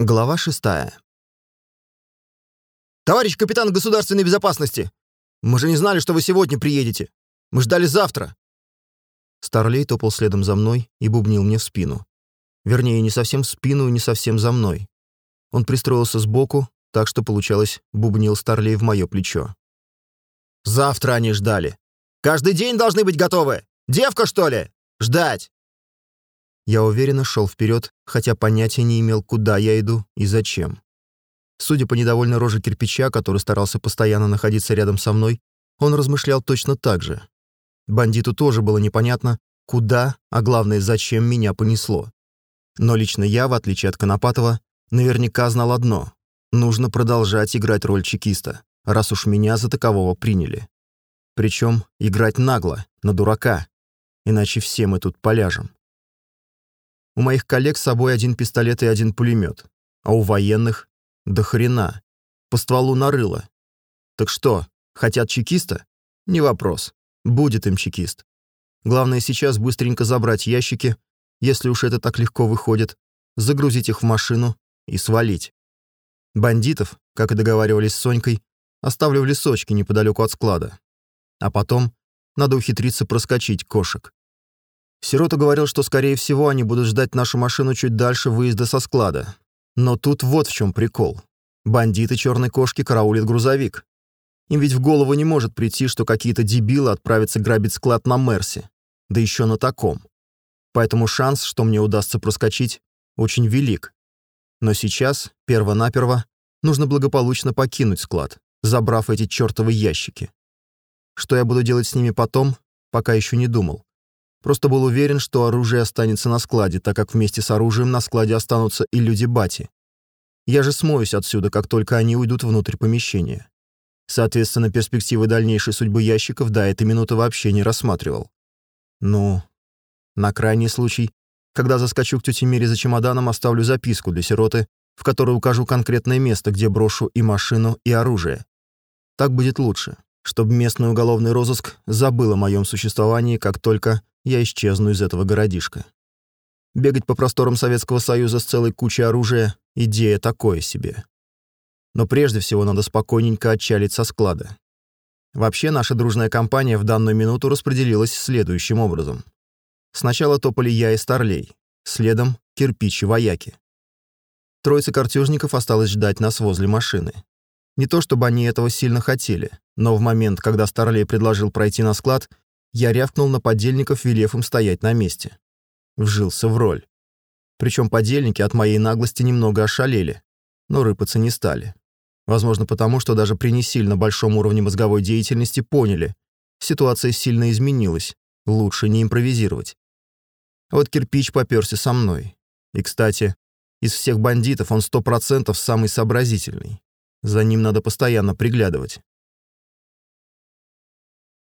Глава шестая. «Товарищ капитан государственной безопасности! Мы же не знали, что вы сегодня приедете! Мы ждали завтра!» Старлей топал следом за мной и бубнил мне в спину. Вернее, не совсем в спину и не совсем за мной. Он пристроился сбоку, так что, получалось, бубнил Старлей в мое плечо. «Завтра они ждали! Каждый день должны быть готовы! Девка, что ли? Ждать!» Я уверенно шел вперед, хотя понятия не имел, куда я иду и зачем. Судя по недовольной роже кирпича, который старался постоянно находиться рядом со мной, он размышлял точно так же. Бандиту тоже было непонятно, куда, а главное, зачем меня понесло. Но лично я, в отличие от Конопатова, наверняка знал одно — нужно продолжать играть роль чекиста, раз уж меня за такового приняли. Причем играть нагло, на дурака, иначе все мы тут поляжем. У моих коллег с собой один пистолет и один пулемет, а у военных — до хрена. По стволу нарыло. Так что, хотят чекиста? Не вопрос. Будет им чекист. Главное сейчас быстренько забрать ящики, если уж это так легко выходит, загрузить их в машину и свалить. Бандитов, как и договаривались с Сонькой, оставлю в лесочке неподалеку от склада. А потом надо ухитриться проскочить кошек. Сирота говорил, что, скорее всего, они будут ждать нашу машину чуть дальше выезда со склада. Но тут вот в чем прикол. Бандиты черной кошки караулят грузовик. Им ведь в голову не может прийти, что какие-то дебилы отправятся грабить склад на Мерсе. Да еще на таком. Поэтому шанс, что мне удастся проскочить, очень велик. Но сейчас, перво-наперво, нужно благополучно покинуть склад, забрав эти чертовы ящики. Что я буду делать с ними потом, пока еще не думал. Просто был уверен, что оружие останется на складе, так как вместе с оружием на складе останутся и люди Бати. Я же смоюсь отсюда, как только они уйдут внутрь помещения. Соответственно, перспективы дальнейшей судьбы ящиков до этой минуты вообще не рассматривал. Ну, на крайний случай, когда заскочу к тете Мире за чемоданом, оставлю записку для сироты, в которой укажу конкретное место, где брошу и машину, и оружие. Так будет лучше, чтобы местный уголовный розыск забыл о моем существовании, как только я исчезну из этого городишка. Бегать по просторам Советского Союза с целой кучей оружия — идея такое себе. Но прежде всего надо спокойненько отчалить со склада. Вообще, наша дружная компания в данную минуту распределилась следующим образом. Сначала топали я и Старлей, следом — кирпич и вояки. Троица картежников осталось ждать нас возле машины. Не то чтобы они этого сильно хотели, но в момент, когда Старлей предложил пройти на склад — я рявкнул на подельников, велев им стоять на месте. Вжился в роль. Причем подельники от моей наглости немного ошалели, но рыпаться не стали. Возможно, потому что даже при не сильно большом уровне мозговой деятельности поняли, ситуация сильно изменилась, лучше не импровизировать. Вот кирпич попёрся со мной. И, кстати, из всех бандитов он сто процентов самый сообразительный. За ним надо постоянно приглядывать.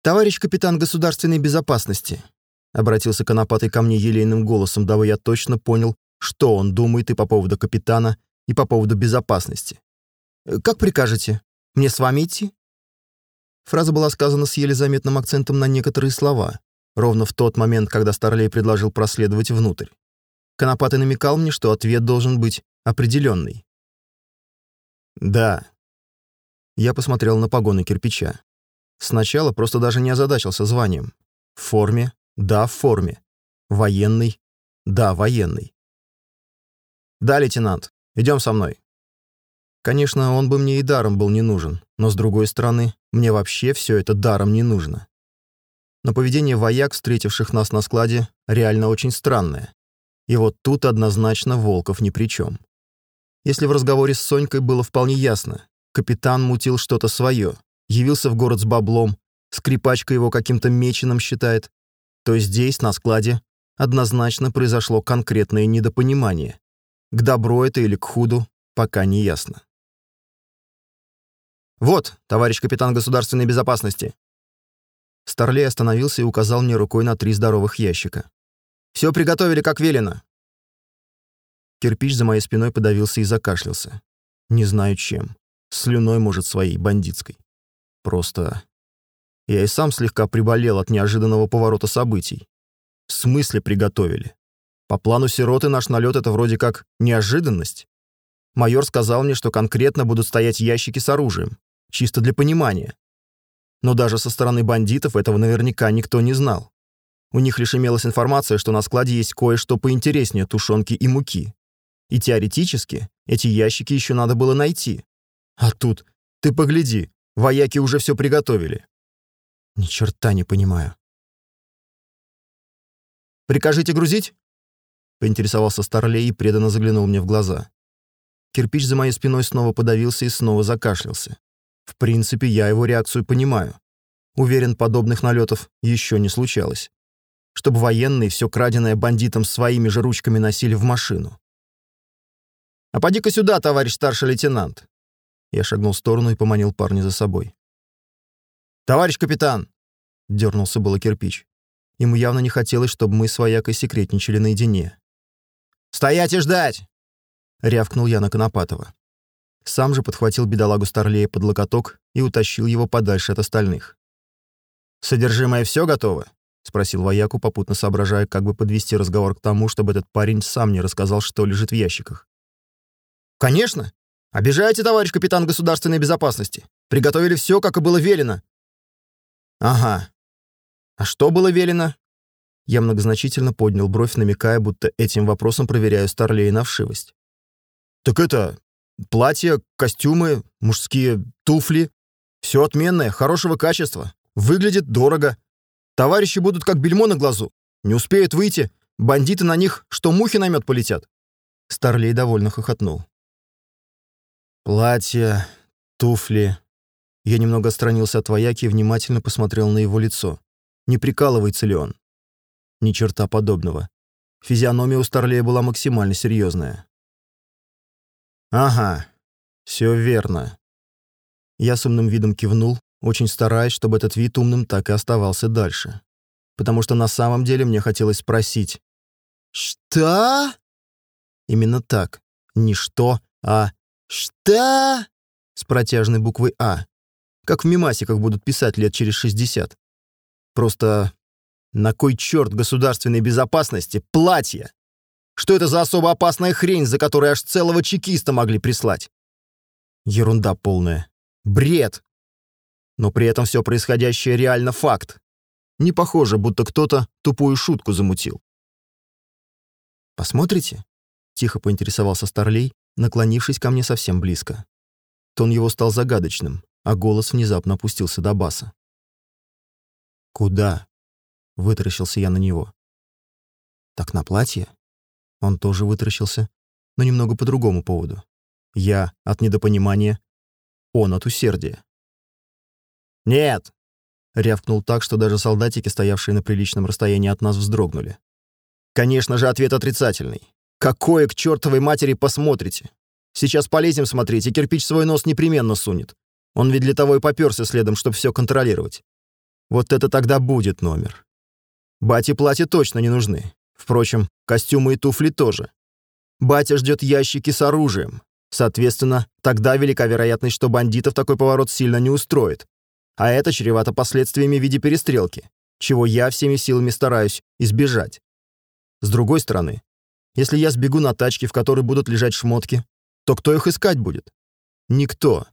«Товарищ капитан государственной безопасности», — обратился Конопатый ко мне елейным голосом, дабы я точно понял, что он думает и по поводу капитана, и по поводу безопасности. «Как прикажете? Мне с вами идти?» Фраза была сказана с еле заметным акцентом на некоторые слова, ровно в тот момент, когда Старлей предложил проследовать внутрь. Конопатый намекал мне, что ответ должен быть определенный. «Да». Я посмотрел на погоны кирпича. Сначала просто даже не озадачился званием. В форме? Да, в форме. Военный? Да, военный. «Да, лейтенант, идем со мной». Конечно, он бы мне и даром был не нужен, но, с другой стороны, мне вообще все это даром не нужно. Но поведение вояк, встретивших нас на складе, реально очень странное. И вот тут однозначно Волков ни при чем. Если в разговоре с Сонькой было вполне ясно, капитан мутил что-то свое, явился в город с баблом, скрипачка его каким-то меченым считает, то здесь, на складе, однозначно произошло конкретное недопонимание. К добру это или к худу, пока не ясно. «Вот, товарищ капитан государственной безопасности!» Старлей остановился и указал мне рукой на три здоровых ящика. «Все приготовили, как велено!» Кирпич за моей спиной подавился и закашлялся. Не знаю чем. Слюной, может, своей, бандитской. Просто... Я и сам слегка приболел от неожиданного поворота событий. В смысле приготовили? По плану сироты наш налет это вроде как неожиданность. Майор сказал мне, что конкретно будут стоять ящики с оружием. Чисто для понимания. Но даже со стороны бандитов этого наверняка никто не знал. У них лишь имелась информация, что на складе есть кое-что поинтереснее тушенки и муки. И теоретически эти ящики еще надо было найти. А тут, ты погляди, вояки уже все приготовили. Ни черта не понимаю. «Прикажите грузить?» Поинтересовался Старлей и преданно заглянул мне в глаза. Кирпич за моей спиной снова подавился и снова закашлялся. В принципе, я его реакцию понимаю. Уверен, подобных налетов еще не случалось. Чтобы военные все краденое бандитам своими же ручками носили в машину. «А поди-ка сюда, товарищ старший лейтенант!» Я шагнул в сторону и поманил парня за собой. «Товарищ капитан!» — дернулся было кирпич. Ему явно не хотелось, чтобы мы с воякой секретничали наедине. «Стоять и ждать!» — рявкнул я на Конопатова. Сам же подхватил бедолагу Старлея под локоток и утащил его подальше от остальных. «Содержимое все готово?» — спросил вояку, попутно соображая, как бы подвести разговор к тому, чтобы этот парень сам не рассказал, что лежит в ящиках. «Конечно! Обижаете, товарищ капитан государственной безопасности! Приготовили все, как и было велено!» «Ага. А что было велено?» Я многозначительно поднял бровь, намекая, будто этим вопросом проверяю Старлея на вшивость. «Так это... платья, костюмы, мужские туфли. Все отменное, хорошего качества. Выглядит дорого. Товарищи будут как бельмо на глазу. Не успеют выйти. Бандиты на них, что мухи на мед полетят». Старлей довольно хохотнул. Платья, туфли. Я немного отстранился от вояки и внимательно посмотрел на его лицо. Не прикалывается ли он? Ни черта подобного. Физиономия у Старлея была максимально серьезная. «Ага, все верно». Я с умным видом кивнул, очень стараясь, чтобы этот вид умным так и оставался дальше. Потому что на самом деле мне хотелось спросить. «Что?» Именно так. Не «что», а «Что?» с протяжной буквой «А». Как в мимасиках будут писать лет через 60. Просто на кой черт государственной безопасности платье? Что это за особо опасная хрень, за которой аж целого чекиста могли прислать? Ерунда полная. Бред. Но при этом все происходящее реально факт. Не похоже, будто кто-то тупую шутку замутил. «Посмотрите?» — тихо поинтересовался Старлей, наклонившись ко мне совсем близко. Тон его стал загадочным, а голос внезапно опустился до баса. «Куда?» — вытаращился я на него. «Так на платье?» Он тоже вытаращился, но немного по другому поводу. Я от недопонимания, он от усердия. «Нет!» — рявкнул так, что даже солдатики, стоявшие на приличном расстоянии от нас, вздрогнули. «Конечно же, ответ отрицательный. Какое к чертовой матери посмотрите? Сейчас полезем смотреть, и кирпич свой нос непременно сунет. Он ведь для того и попёрся следом, чтобы все контролировать. Вот это тогда будет номер. Бате платья точно не нужны. Впрочем, костюмы и туфли тоже. Батя ждет ящики с оружием. Соответственно, тогда велика вероятность, что бандитов такой поворот сильно не устроит. А это чревато последствиями в виде перестрелки, чего я всеми силами стараюсь избежать. С другой стороны, если я сбегу на тачке, в которой будут лежать шмотки, то кто их искать будет? Никто.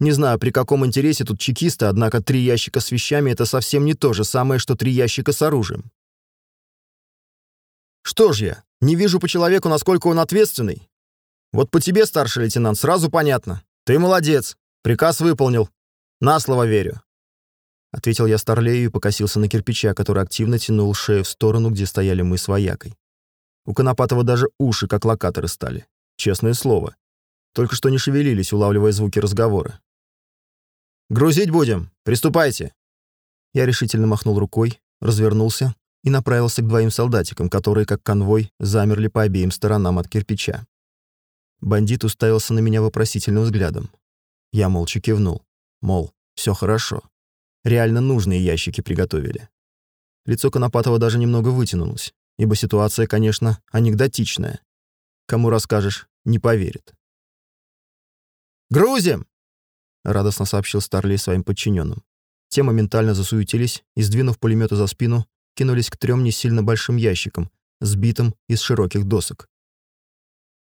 Не знаю, при каком интересе тут чекисты, однако три ящика с вещами — это совсем не то же самое, что три ящика с оружием. Что ж я, не вижу по человеку, насколько он ответственный? Вот по тебе, старший лейтенант, сразу понятно. Ты молодец, приказ выполнил. На слово верю. Ответил я Старлею и покосился на кирпича, который активно тянул шею в сторону, где стояли мы с воякой. У Конопатова даже уши, как локаторы, стали. Честное слово. Только что не шевелились, улавливая звуки разговора. «Грузить будем! Приступайте!» Я решительно махнул рукой, развернулся и направился к двоим солдатикам, которые, как конвой, замерли по обеим сторонам от кирпича. Бандит уставился на меня вопросительным взглядом. Я молча кивнул. Мол, все хорошо. Реально нужные ящики приготовили. Лицо Конопатова даже немного вытянулось ибо ситуация, конечно, анекдотичная. Кому расскажешь, не поверит. «Грузим!» — радостно сообщил Старли своим подчиненным. Те моментально засуетились и, сдвинув пулеметы за спину, кинулись к трем не сильно большим ящикам, сбитым из широких досок.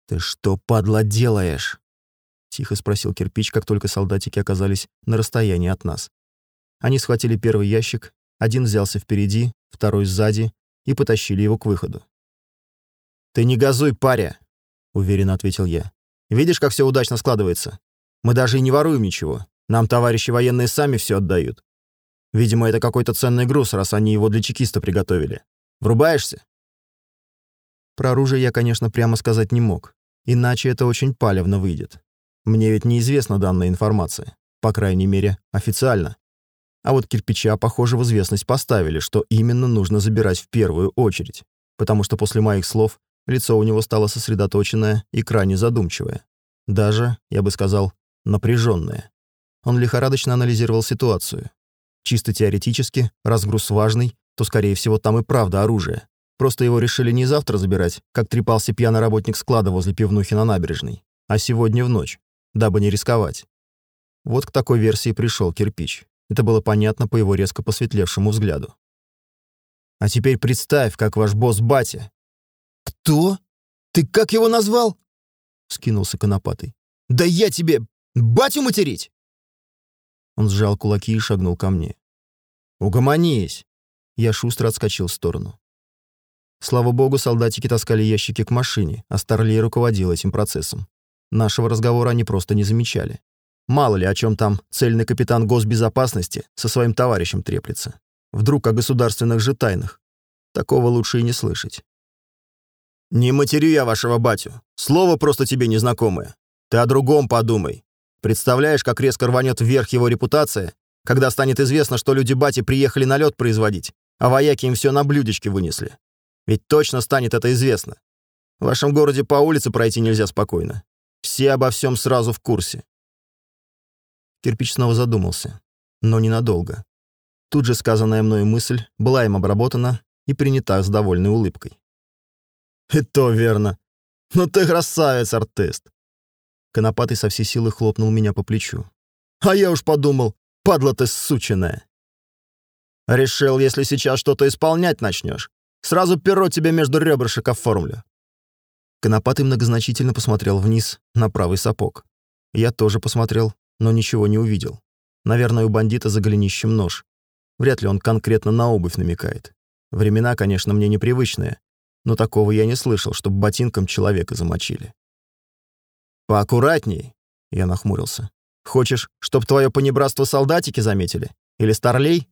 «Ты что, падла, делаешь?» — тихо спросил кирпич, как только солдатики оказались на расстоянии от нас. Они схватили первый ящик, один взялся впереди, второй сзади и потащили его к выходу. «Ты не газуй, паря!» — уверенно ответил я. «Видишь, как все удачно складывается? Мы даже и не воруем ничего. Нам товарищи военные сами все отдают. Видимо, это какой-то ценный груз, раз они его для чекиста приготовили. Врубаешься?» Про оружие я, конечно, прямо сказать не мог. Иначе это очень палевно выйдет. Мне ведь неизвестна данная информация. По крайней мере, официально. А вот кирпича, похоже, в известность поставили, что именно нужно забирать в первую очередь. Потому что после моих слов лицо у него стало сосредоточенное и крайне задумчивое. Даже, я бы сказал, напряженное. Он лихорадочно анализировал ситуацию. Чисто теоретически, разгруз важный, то, скорее всего, там и правда оружие. Просто его решили не завтра забирать, как трепался пьяный работник склада возле пивнухи на набережной, а сегодня в ночь, дабы не рисковать. Вот к такой версии пришел кирпич. Это было понятно по его резко посветлевшему взгляду. «А теперь представь, как ваш босс батя». «Кто? Ты как его назвал?» — скинулся Конопатый. «Да я тебе батю материть!» Он сжал кулаки и шагнул ко мне. «Угомонись!» Я шустро отскочил в сторону. Слава богу, солдатики таскали ящики к машине, а Старлей руководил этим процессом. Нашего разговора они просто не замечали. Мало ли, о чем там цельный капитан госбезопасности со своим товарищем треплется. Вдруг о государственных же тайнах. Такого лучше и не слышать. «Не матерю я вашего батю. Слово просто тебе незнакомое. Ты о другом подумай. Представляешь, как резко рванет вверх его репутация, когда станет известно, что люди бати приехали на лед производить, а вояки им все на блюдечке вынесли. Ведь точно станет это известно. В вашем городе по улице пройти нельзя спокойно. Все обо всем сразу в курсе. Кирпич снова задумался, но ненадолго. Тут же сказанная мною мысль была им обработана и принята с довольной улыбкой. «И то верно. Ну ты красавец, артист!» Конопатый со всей силы хлопнул меня по плечу. «А я уж подумал, падла ты сученая!» «Решил, если сейчас что-то исполнять начнешь, сразу перо тебе между ребрышек оформлю». Конопатый многозначительно посмотрел вниз на правый сапог. Я тоже посмотрел, но ничего не увидел. Наверное, у бандита за голенищем нож. Вряд ли он конкретно на обувь намекает. Времена, конечно, мне непривычные, но такого я не слышал, чтобы ботинком человека замочили. «Поаккуратней», — я нахмурился. «Хочешь, чтоб твое понебратство солдатики заметили? Или старлей?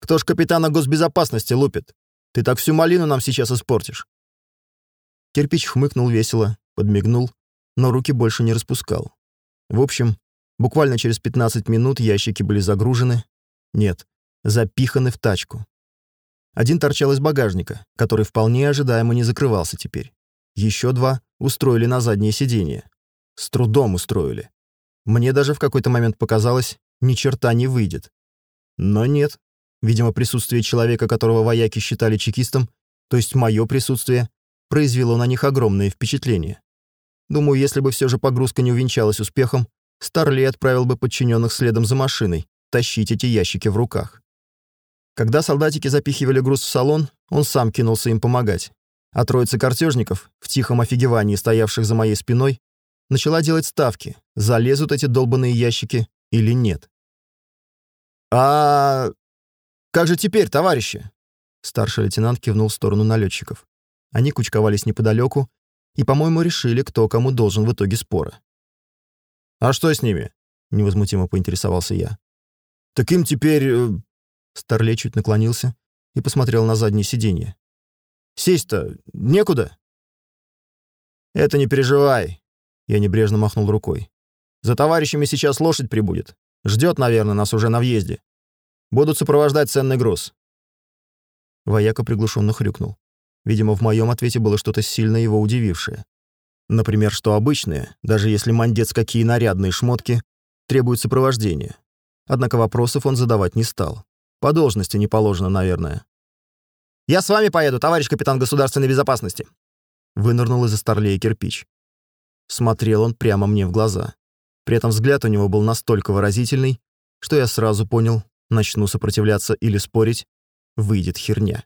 Кто ж капитана госбезопасности лупит? Ты так всю малину нам сейчас испортишь». Кирпич хмыкнул весело, подмигнул, но руки больше не распускал. В общем, Буквально через 15 минут ящики были загружены. Нет, запиханы в тачку. Один торчал из багажника, который вполне ожидаемо не закрывался теперь. Еще два устроили на заднее сиденье. С трудом устроили. Мне даже в какой-то момент показалось, ни черта не выйдет. Но нет. Видимо, присутствие человека, которого вояки считали чекистом, то есть мое присутствие, произвело на них огромное впечатление. Думаю, если бы все же погрузка не увенчалась успехом, Старли отправил бы подчиненных следом за машиной, тащить эти ящики в руках. Когда солдатики запихивали груз в салон, он сам кинулся им помогать. А троица картежников, в тихом офигевании стоявших за моей спиной, начала делать ставки, залезут эти долбанные ящики или нет. «А как же теперь, товарищи?» Старший лейтенант кивнул в сторону налетчиков. Они кучковались неподалеку и, по-моему, решили, кто кому должен в итоге спора. «А что с ними?» — невозмутимо поинтересовался я. «Так им теперь...» э, Старлей чуть наклонился и посмотрел на заднее сиденье. «Сесть-то некуда?» «Это не переживай», — я небрежно махнул рукой. «За товарищами сейчас лошадь прибудет. Ждет, наверное, нас уже на въезде. Будут сопровождать ценный груз». Вояка приглушенно хрюкнул. Видимо, в моем ответе было что-то сильно его удивившее. Например, что обычные, даже если мандец какие нарядные шмотки, требуют сопровождения. Однако вопросов он задавать не стал. По должности не положено, наверное. «Я с вами поеду, товарищ капитан государственной безопасности!» Вынырнул из-за старлея кирпич. Смотрел он прямо мне в глаза. При этом взгляд у него был настолько выразительный, что я сразу понял, начну сопротивляться или спорить, выйдет херня.